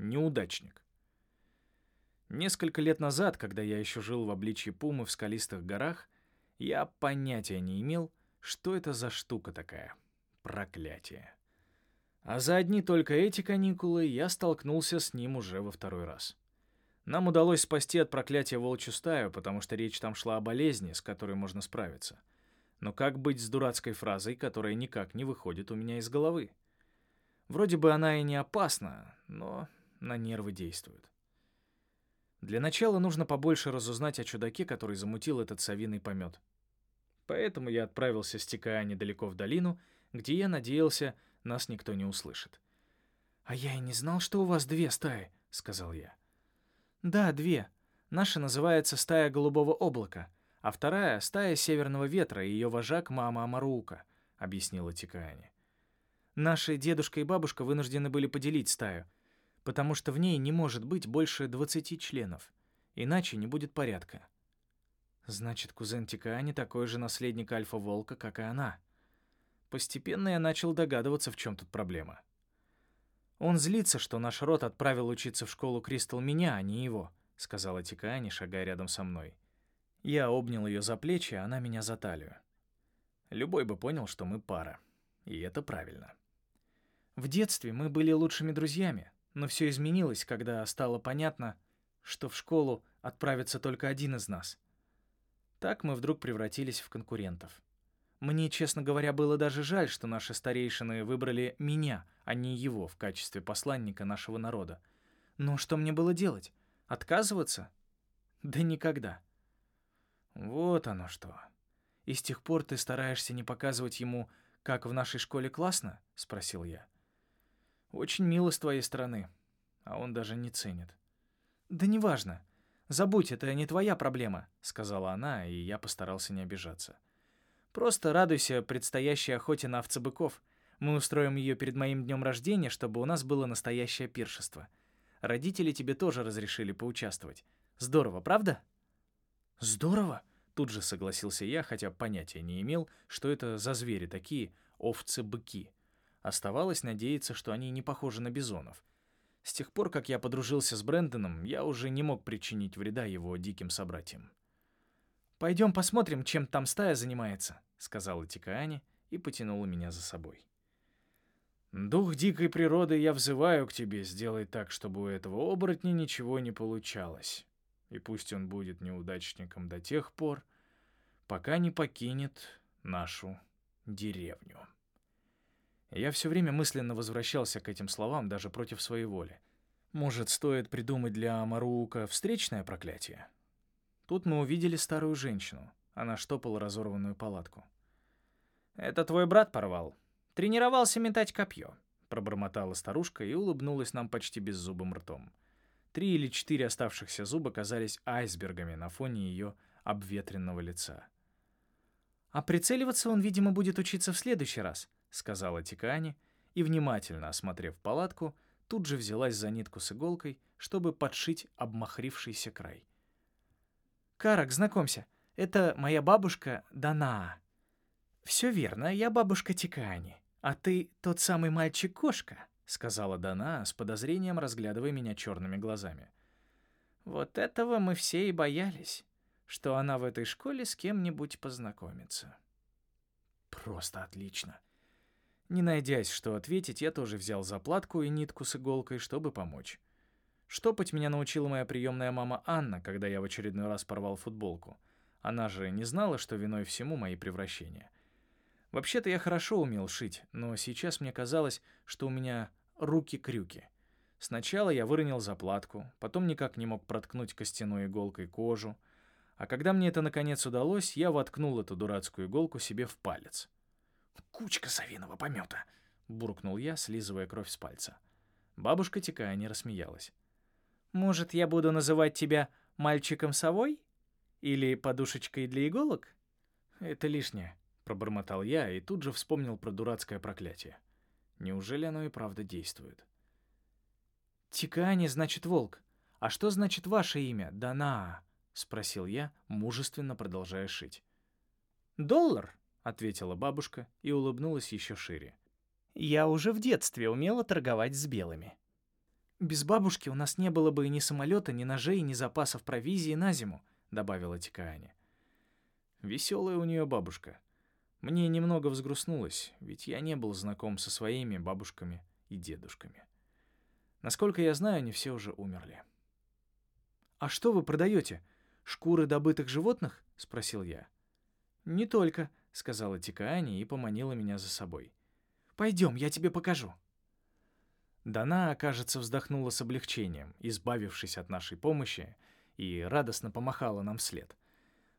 неудачник. Несколько лет назад, когда я еще жил в обличье пумы в скалистых горах, я понятия не имел, что это за штука такая. Проклятие. А за одни только эти каникулы я столкнулся с ним уже во второй раз. Нам удалось спасти от проклятия волчью стаю, потому что речь там шла о болезни, с которой можно справиться. Но как быть с дурацкой фразой, которая никак не выходит у меня из головы? Вроде бы она и не опасна, но на нервы действует. Для начала нужно побольше разузнать о чудаке, который замутил этот совиный помет. Поэтому я отправился, стекая недалеко в долину, где я надеялся, нас никто не услышит. «А я и не знал, что у вас две стаи», — сказал я. «Да, две. Наша называется стая голубого облака, а вторая — стая северного ветра и ее вожак мама Амарука», — объяснила Тикаани. «Наши дедушка и бабушка вынуждены были поделить стаю, потому что в ней не может быть больше 20 членов, иначе не будет порядка». Значит, кузен Тикаани такой же наследник альфа-волка, как и она. Постепенно я начал догадываться, в чем тут проблема. Он злится, что наш род отправил учиться в школу Кристал меня, а не его, сказала Тикаани, шагая рядом со мной. Я обнял ее за плечи, а она меня за талию. Любой бы понял, что мы пара. И это правильно. В детстве мы были лучшими друзьями, но все изменилось, когда стало понятно, что в школу отправится только один из нас. Так мы вдруг превратились в конкурентов. Мне, честно говоря, было даже жаль, что наши старейшины выбрали меня, а не его в качестве посланника нашего народа. Но что мне было делать? Отказываться? Да никогда. Вот оно что. И с тех пор ты стараешься не показывать ему, как в нашей школе классно? Спросил я. Очень мило с твоей стороны, а он даже не ценит. Да неважно. Забудь, это не твоя проблема, сказала она, и я постарался не обижаться. Просто радуйся предстоящей охоте на овцебыков. Мы устроим ее перед моим днем рождения, чтобы у нас было настоящее пиршество. Родители тебе тоже разрешили поучаствовать. Здорово, правда? Здорово, тут же согласился я, хотя понятия не имел, что это за звери такие, овцы-быки. Оставалось надеяться, что они не похожи на бизонов. С тех пор, как я подружился с Брэндоном, я уже не мог причинить вреда его диким собратьям. «Пойдем посмотрим, чем там стая занимается», — сказала Тикаани и потянула меня за собой. «Дух дикой природы я взываю к тебе, сделай так, чтобы у этого оборотня ничего не получалось. И пусть он будет неудачником до тех пор, пока не покинет нашу деревню». Я все время мысленно возвращался к этим словам, даже против своей воли. Может, стоит придумать для Амарука встречное проклятие? Тут мы увидели старую женщину. Она штопала разорванную палатку. «Это твой брат порвал. Тренировался метать копье», — пробормотала старушка и улыбнулась нам почти беззубым ртом. Три или четыре оставшихся зуба казались айсбергами на фоне ее обветренного лица. «А прицеливаться он, видимо, будет учиться в следующий раз», — сказала Тикани, и, внимательно осмотрев палатку, тут же взялась за нитку с иголкой, чтобы подшить обмахрившийся край. «Карак, знакомься, это моя бабушка Дана». «Все верно, я бабушка Тикани, а ты тот самый мальчик-кошка», — сказала Дана с подозрением, разглядывая меня черными глазами. «Вот этого мы все и боялись, что она в этой школе с кем-нибудь познакомится». «Просто отлично». Не найдясь, что ответить, я тоже взял заплатку и нитку с иголкой, чтобы помочь. Штопать меня научила моя приемная мама Анна, когда я в очередной раз порвал футболку. Она же не знала, что виной всему мои превращения. Вообще-то я хорошо умел шить, но сейчас мне казалось, что у меня руки-крюки. Сначала я выронил заплатку, потом никак не мог проткнуть костяной иголкой кожу, а когда мне это наконец удалось, я воткнул эту дурацкую иголку себе в палец. «Кучка совиного помета!» — буркнул я, слизывая кровь с пальца. Бабушка, текая, не рассмеялась. Может, я буду называть тебя мальчиком-совой? Или подушечкой для иголок? Это лишнее, пробормотал я и тут же вспомнил про дурацкое проклятие. Неужели оно и правда действует? Тикани значит волк. А что значит ваше имя, Дана? спросил я, мужественно продолжая шить. Доллар, ответила бабушка и улыбнулась еще шире. Я уже в детстве умела торговать с белыми. «Без бабушки у нас не было бы ни самолета, ни ножей, ни запасов провизии на зиму», — добавила Тикаани. Веселая у нее бабушка. Мне немного взгрустнулось, ведь я не был знаком со своими бабушками и дедушками. Насколько я знаю, они все уже умерли. «А что вы продаете? Шкуры добытых животных?» — спросил я. «Не только», — сказала Тикаани и поманила меня за собой. «Пойдем, я тебе покажу». Дана, кажется, вздохнула с облегчением, избавившись от нашей помощи, и радостно помахала нам вслед.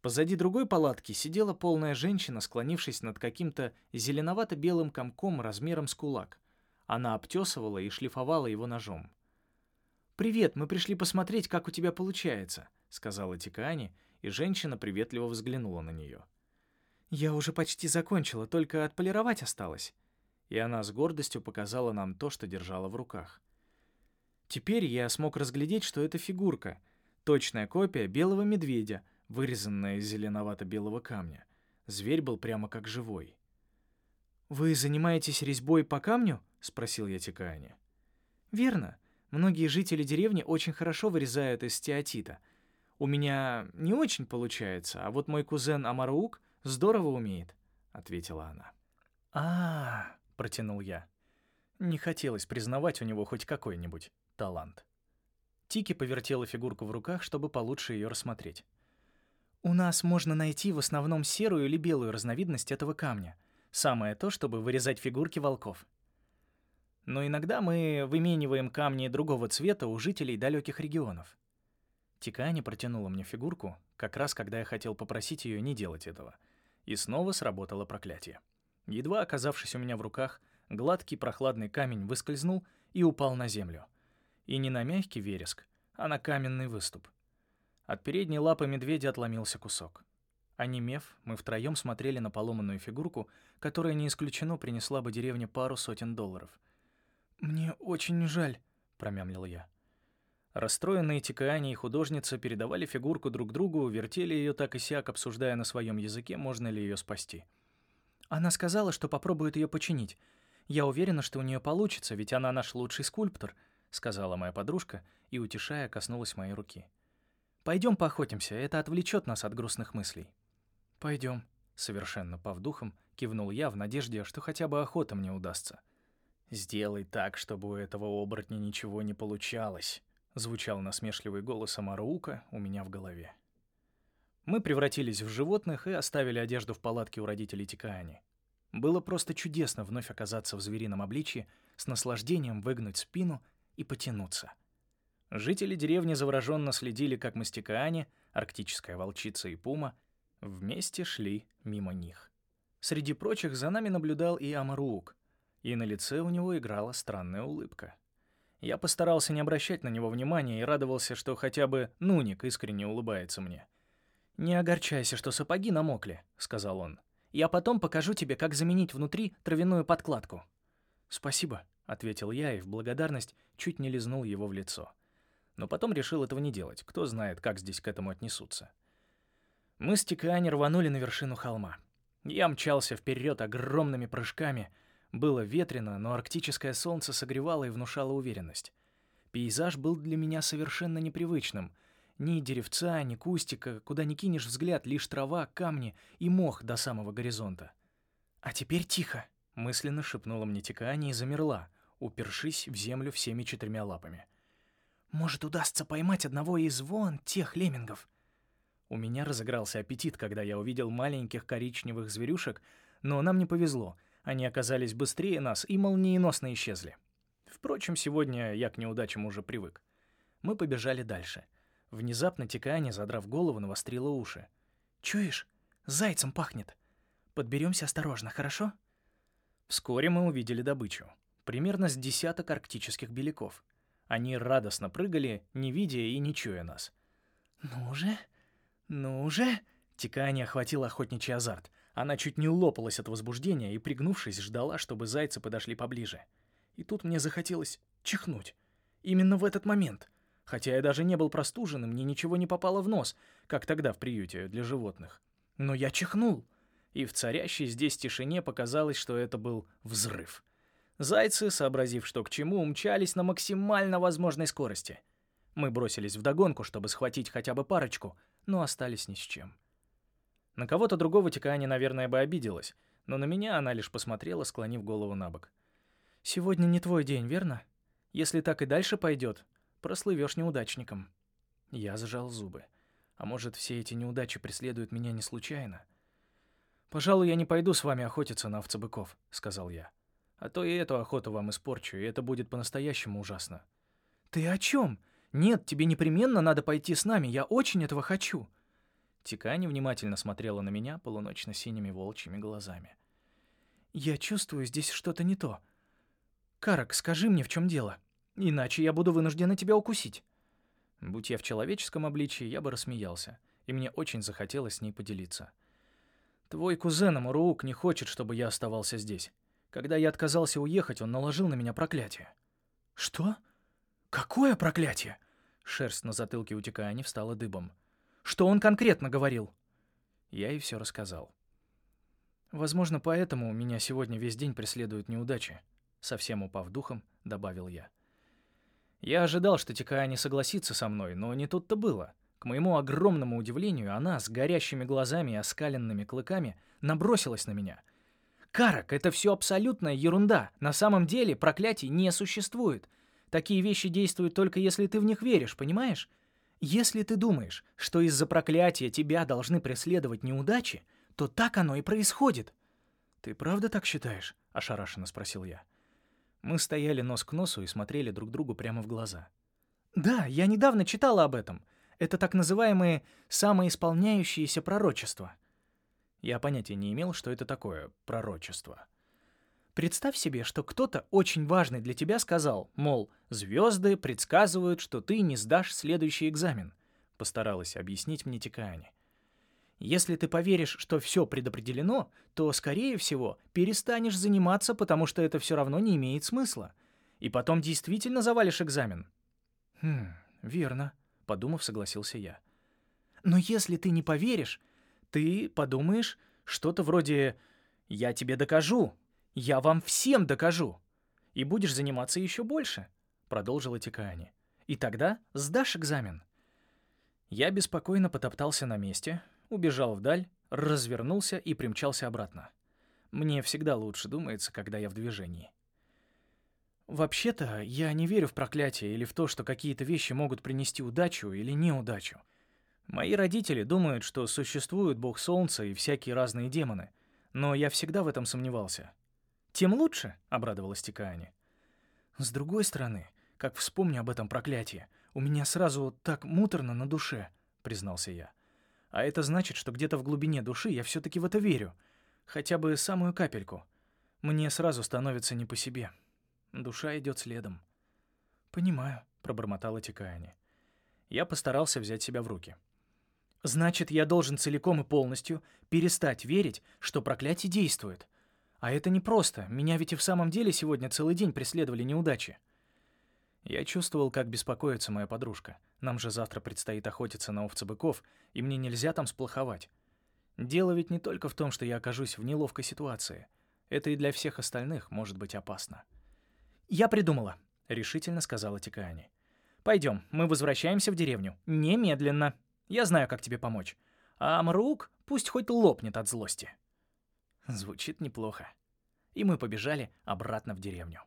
Позади другой палатки сидела полная женщина, склонившись над каким-то зеленовато-белым комком размером с кулак. Она обтесывала и шлифовала его ножом. «Привет, мы пришли посмотреть, как у тебя получается», — сказала Тикаани, и женщина приветливо взглянула на нее. «Я уже почти закончила, только отполировать осталось». И она с гордостью показала нам то, что держала в руках. Теперь я смог разглядеть, что это фигурка, точная копия белого медведя, вырезанная из зеленовато-белого камня. Зверь был прямо как живой. «Вы занимаетесь резьбой по камню?» — спросил я Тикаани. «Верно. Многие жители деревни очень хорошо вырезают из стеатита. У меня не очень получается, а вот мой кузен Амарук здорово умеет», — ответила она. а, -а, -а протянул я. Не хотелось признавать у него хоть какой-нибудь талант. Тики повертела фигурку в руках, чтобы получше ее рассмотреть. «У нас можно найти в основном серую или белую разновидность этого камня. Самое то, чтобы вырезать фигурки волков но иногда мы вымениваем камни другого цвета у жителей далеких регионов. Тикани протянула мне фигурку, как раз когда я хотел попросить ее не делать этого. И снова сработало проклятие. Едва оказавшись у меня в руках, гладкий прохладный камень выскользнул и упал на землю. И не на мягкий вереск, а на каменный выступ. От передней лапы медведя отломился кусок. Онемев, мы втроем смотрели на поломанную фигурку, которая не исключено принесла бы деревне пару сотен долларов — «Мне очень жаль», — промямлил я. Расстроенные Тикаани и художница передавали фигурку друг другу, вертели ее так и сяк, обсуждая на своем языке, можно ли ее спасти. Она сказала, что попробует ее починить. Я уверена, что у нее получится, ведь она наш лучший скульптор, сказала моя подружка и, утешая, коснулась моей руки. Пойдем поохотимся, это отвлечет нас от грустных мыслей. Пойдем, совершенно повдухом кивнул я в надежде, что хотя бы охота мне удастся. «Сделай так, чтобы у этого оборотня ничего не получалось», — звучал насмешливый голос Амараука у меня в голове. Мы превратились в животных и оставили одежду в палатке у родителей Тикаани. Было просто чудесно вновь оказаться в зверином обличье, с наслаждением выгнуть спину и потянуться. Жители деревни завороженно следили, как мы с Тикаани, арктическая волчица и пума, вместе шли мимо них. Среди прочих за нами наблюдал и Амарук, и на лице у него играла странная улыбка. Я постарался не обращать на него внимания и радовался, что хотя бы Нуник искренне улыбается мне. «Не огорчайся, что сапоги намокли», — сказал он. «Я потом покажу тебе, как заменить внутри травяную подкладку». «Спасибо», — ответил я и в благодарность чуть не лизнул его в лицо. Но потом решил этого не делать, кто знает, как здесь к этому отнесутся. Мы с Тикаани рванули на вершину холма. Я мчался вперед огромными прыжками — было ветрено, но арктическое солнце согревало и внушало уверенность. Пейзаж был для меня совершенно непривычным. Ни деревца, ни кустика, куда ни кинешь взгляд, лишь трава, камни и мох до самого горизонта. «А теперь тихо!» — мысленно шепнула мне Тикаани и замерла, упершись в землю всеми четырьмя лапами. «Может, удастся поймать одного из вон тех леммингов?» У меня разыгрался аппетит, когда я увидел маленьких коричневых зверюшек, но нам не повезло — они оказались быстрее нас и молниеносно исчезли. Впрочем, сегодня я к неудачам уже привык. Мы побежали дальше. Внезапно Тикаани, задрав голову, навострила уши. «Чуешь? Зайцем пахнет. Подберемся осторожно, хорошо?» Вскоре мы увидели добычу. Примерно с десяток арктических беляков. Они радостно прыгали, не видя и не чуя нас. «Ну же? Ну же?» Тикаани охватил охотничий азарт. Она чуть не лопалась от возбуждения и, пригнувшись, ждала, чтобы зайцы подошли поближе. И тут мне захотелось чихнуть. Именно в этот момент. Хотя я даже не был простужен, и мне ничего не попало в нос, как тогда в приюте для животных. Но я чихнул, и в царящей здесь тишине показалось, что это был взрыв. Зайцы, сообразив, что к чему, умчались на максимально возможной скорости. Мы бросились вдогонку, чтобы схватить хотя бы парочку, но остались ни с чем. На кого-то другого Тикаани, наверное, бы обиделась, но на меня она лишь посмотрела, склонив голову на бок. «Сегодня не твой день, верно? Если так и дальше пойдет, прослывешь неудачником». Я зажал зубы. А может, все эти неудачи преследуют меня не случайно? «Пожалуй, я не пойду с вами охотиться на овцебыков», — сказал я. «А то и эту охоту вам испорчу, и это будет по-настоящему ужасно». «Ты о чем? Нет, тебе непременно надо пойти с нами, я очень этого хочу». Тикани внимательно смотрела на меня полуночно-синими волчьими глазами. «Я чувствую, здесь что-то не то. Карак, скажи мне, в чем дело, иначе я буду вынуждена тебя укусить». Будь я в человеческом обличии, я бы рассмеялся, и мне очень захотелось с ней поделиться. «Твой кузен Амуруук не хочет, чтобы я оставался здесь. Когда я отказался уехать, он наложил на меня проклятие». «Что? Какое проклятие?» Шерсть на затылке у Тикаани встала дыбом. «Что он конкретно говорил?» Я ей все рассказал. «Возможно, поэтому меня сегодня весь день преследуют неудачи», совсем упав духом, добавил я. Я ожидал, что Тикаани согласится со мной, но не тут-то было. К моему огромному удивлению, она с горящими глазами и оскаленными клыками набросилась на меня. «Карак, это все абсолютная ерунда. На самом деле проклятий не существует. Такие вещи действуют только если ты в них веришь, понимаешь? Если ты думаешь, что из-за проклятия тебя должны преследовать неудачи, то так оно и происходит». «Ты правда так считаешь?» — ошарашенно спросил я. Мы стояли нос к носу и смотрели друг другу прямо в глаза. «Да, я недавно читала об этом. Это так называемые самоисполняющиеся пророчества». Я понятия не имел, что это такое пророчество. Представь себе, что кто-то очень важный для тебя сказал, мол, звезды предсказывают, что ты не сдашь следующий экзамен. Постаралась объяснить мне Тикаани. Если ты поверишь, что все предопределено, то, скорее всего, перестанешь заниматься, потому что это все равно не имеет смысла. И потом действительно завалишь экзамен. Хм, верно, подумав, согласился я. Но если ты не поверишь, ты подумаешь что-то вроде «я тебе докажу», «я вам всем докажу», и будешь заниматься еще больше, продолжила Тикаани. И тогда сдашь экзамен. Я беспокойно потоптался на месте, убежал вдаль, развернулся и примчался обратно. Мне всегда лучше думается, когда я в движении. Вообще-то, я не верю в проклятие или в то, что какие-то вещи могут принести удачу или неудачу. Мои родители думают, что существует бог солнца и всякие разные демоны, но я всегда в этом сомневался. «Тем лучше», — обрадовалась Тикаани. «С другой стороны, как вспомню об этом проклятии, у меня сразу так муторно на душе», — признался я. А это значит, что где-то в глубине души я все-таки в это верю. Хотя бы самую капельку. Мне сразу становится не по себе. Душа идет следом. «Понимаю», — пробормотала Тикаяни. Я постарался взять себя в руки. «Значит, я должен целиком и полностью перестать верить, что проклятие действует. А это непросто. Меня ведь и в самом деле сегодня целый день преследовали неудачи». Я чувствовал, как беспокоится моя подружка. Нам же завтра предстоит охотиться на овцебыков, и мне нельзя там сплоховать. Дело ведь не только в том, что я окажусь в неловкой ситуации. Это и для всех остальных может быть опасно. «Я придумала», — решительно сказала Тикаани. «Пойдем, мы возвращаемся в деревню. Немедленно. Я знаю, как тебе помочь. А Амрук пусть хоть лопнет от злости». Звучит неплохо. И мы побежали обратно в деревню.